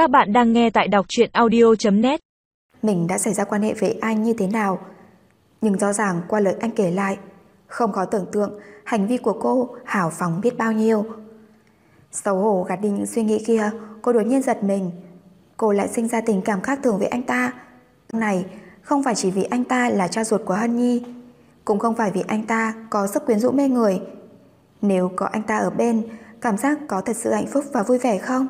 Các bạn đang nghe tại đọc truyện audio.net Mình đã xảy ra quan hệ với anh như thế nào? Nhưng rõ ràng qua lời anh kể lại, Không có tưởng tượng Hành vi của cô hào phóng biết bao nhiêu. Xấu hổ gạt đi những suy nghĩ kia, Cô đột nhiên giật mình. Cô lại sinh ra tình cảm khác thường với anh ta. Này, không phải chỉ vì anh ta là cha ruột của Hân Nhi, Cũng không phải vì anh ta có sức quyến rũ mê người. Nếu có anh ta ở bên, Cảm giác có thật sự hạnh phúc và vui vẻ không?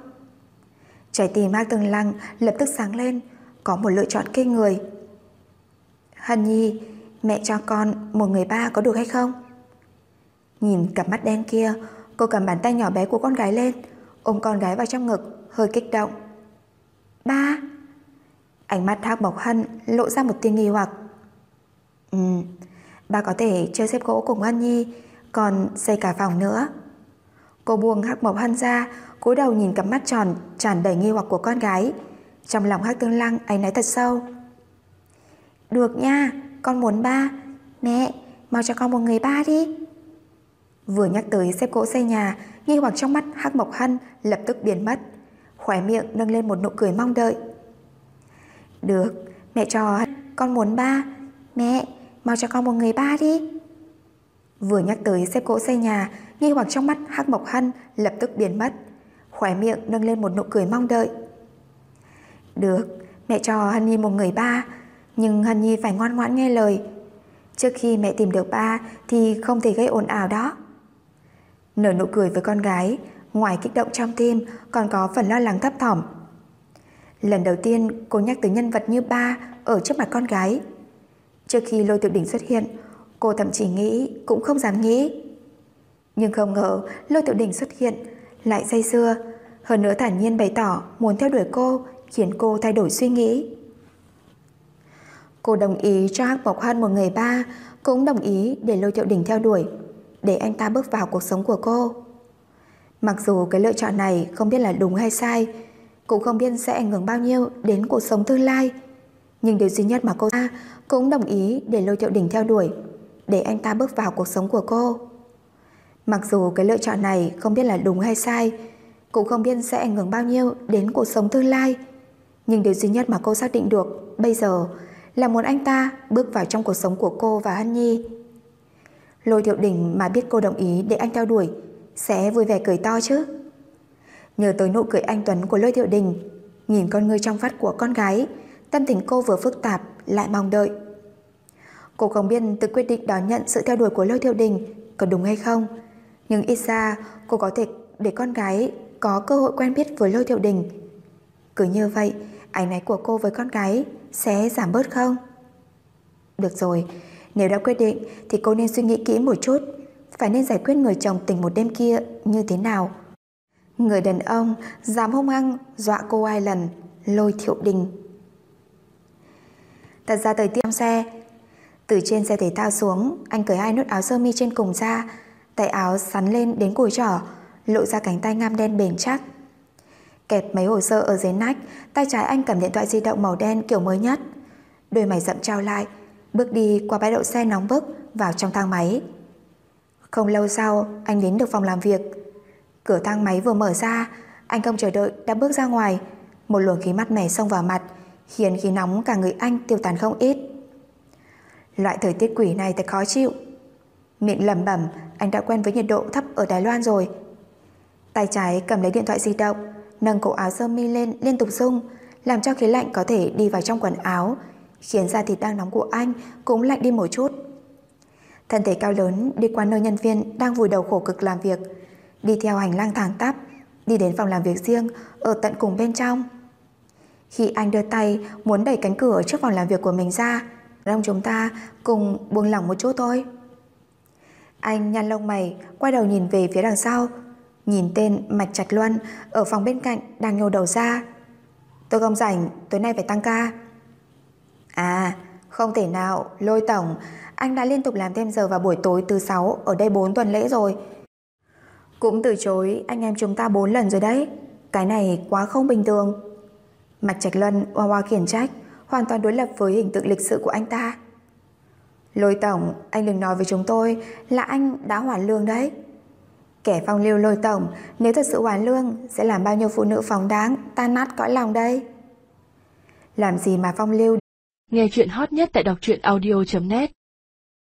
Trái tim Mạc Tường Lăng lập tức sáng lên, Có một lựa chọn kinh người. Hân Nhi, Mẹ cho con một người ba có được hay không? Nhìn cặp mắt đen kia, Cô cầm bàn tay nhỏ bé của con gái lên, Ôm con gái vào trong ngực, Hơi kích động. Ba! Ánh mắt Hạc bọc Hân lộ ra một tia nghi hoặc. Ừ Ba có thể chơi xếp gỗ cùng Hân Nhi, Còn xây cả phòng nữa. Cô buông hắc Mộc Hân ra, cúi đầu nhìn cặp mắt tròn, tràn đầy nghi hoặc của con gái. Trong lòng hắc Tương Lăng ấy nói thật sâu. Được nha, Con muốn ba. Mẹ, mau cho con một người ba đi. Vừa nhắc tới xếp gỗ xây nhà, Nghi hoặc trong mắt Hắc Mộc Hân lập tức biến mất. Khỏe miệng nâng lên một nụ cười mong đợi. Được, Mẹ cho con muốn ba. Mẹ, mau cho con một người ba đi. Vừa nhắc tới xếp gỗ xây nhà Nghi hoặc trong mắt Hắc Mộc Hân lập tức biến mất, khóe miệng nâng lên một nụ cười mong đợi. Được, Mẹ cho Hân Nhi một người ba, Nhưng Hân Nhi phải ngoan ngoãn nghe lời. Trước khi mẹ tìm được ba Thì không thể gây ồn ào đó. Nở nụ cười với con gái, Ngoài kích động trong tim, Còn có phần lo lắng thấp thỏm. Lần đầu tiên, cô nhắc tới nhân vật như ba Ở trước mặt con gái. Trước khi lôi tiểu đỉnh xuất hiện, Cô thậm chí nghĩ cũng không dám nghĩ. Nhưng không ngờ, lôi tiểu Đình xuất hiện, Lại say xưa Hơn nữa thản nhiên bày tỏ muốn theo đuổi cô, Khiến cô thay đổi suy nghĩ. Cô đồng ý cho Hắc Bộc Hoan một người ba, Cũng đồng ý để lôi tiểu Đình theo đuổi, Để anh ta bước vào cuộc sống của cô. Mặc dù cái lựa chọn này không biết là đúng hay sai, Cũng không biết sẽ ảnh hưởng bao nhiêu đến cuộc sống tương lai. Nhưng điều duy nhất mà cô ta cũng đồng ý để lôi tiểu Đình theo đuổi, Để anh ta bước vào cuộc sống của cô. Mặc dù cái lựa chọn này không biết là đúng hay sai, Cũng không biết sẽ ảnh hưởng bao nhiêu đến cuộc sống tương lai. Nhưng điều duy nhất mà cô xác định được bây giờ Là muốn anh ta bước vào trong cuộc sống của cô và Hân Nhi. Lôi thiệu đỉnh mà biết cô đồng ý để anh theo đuổi, Sẽ vui vẻ cười to chứ. Nhờ tới nụ cười anh Tuấn của lôi thiệu đình, Nhìn con ngươi trong vắt của con gái, Tâm tình cô vừa phức tạp lại mong đợi. Cô không biết tự quyết định đón nhận sự theo đuổi của lôi thiệu đình Có đúng hay không nhưng ít ra, cô có thể để con gái Có cơ hội quen biết với lôi thiệu đình. Cứ như vậy, Ánh náy của cô với con gái Sẽ giảm bớt không? Được rồi, Nếu đã quyết định thì cô nên suy nghĩ kỹ một chút. Phải nên giải quyết người chồng tình một đêm kia Như thế nào? Người đàn ông dám hung hăng Dọa cô hai lần, Lôi thiệu đình. Thật ra thời tiết xe, Từ trên xe thể thao xuống, Anh cởi hai nút áo sơ mi trên cùng ra Tay áo sắn lên đến cùi trỏ, Lộ ra cánh tay ngam đen bền chắc. Kẹp mấy hồ sơ ở dưới nách, Tay trái anh cầm điện thoại di động màu đen kiểu mới nhất. Đôi mày rậm trao lại, Bước đi qua bãi đậu xe nóng bức Vào trong thang máy. Không lâu sau, anh đến được phòng làm việc. Cửa thang máy vừa mở ra, Anh không chờ đợi đã bước ra ngoài. Một luồng khí mát mẻ xông vào mặt, Khiến khí nóng cả người anh tiêu tán không ít. Loại thời tiết quỷ này thật khó chịu. Miệng lẩm bẩm anh đã quen với nhiệt độ thấp ở Đài Loan rồi. Tay trái cầm lấy điện thoại di động, Nâng cổ áo sơ mi lên, liên tục rung, Làm cho khí lạnh có thể đi vào trong quần áo, Khiến da thịt đang nóng của anh Cũng lạnh đi một chút. Thân thể cao lớn đi qua nơi nhân viên Đang vùi đầu khổ cực làm việc, Đi theo hành lang thẳng tắp, Đi đến phòng làm việc riêng, Ở tận cùng bên trong. Khi anh đưa tay muốn đẩy cánh cửa trước phòng làm việc của mình ra, Rong chúng ta cùng buông lỏng một chút thôi. Anh nhăn lông mày, Quay đầu nhìn về phía đằng sau. Nhìn tên Mạch Trạch Luân Ở phòng bên cạnh đang nhô đầu ra. Tôi không rảnh, tối nay phải tăng ca. À không thể nào, Lôi tổng. Anh đã liên tục làm thêm giờ vào buổi tối từ 6 Ở đây 4 tuần lễ rồi. Cũng từ chối, anh em chúng ta 4 lần rồi đấy. Cái này quá không bình thường. Mạch Trạch Luân hoa hoa khiển trách, Hoàn toàn đối lập với hình tượng lịch sự của anh ta. Lôi tổng, Anh đừng nói với chúng tôi Là anh đã hoàn lương đấy. Kẻ phong lưu lôi tổng, Nếu thật sự hoàn lương, Sẽ làm bao nhiêu phụ nữ phóng đáng, Tan nát cõi lòng đây? Làm gì mà phong lưu Nghe chuyện hot nhất tại đọc truyện audio.net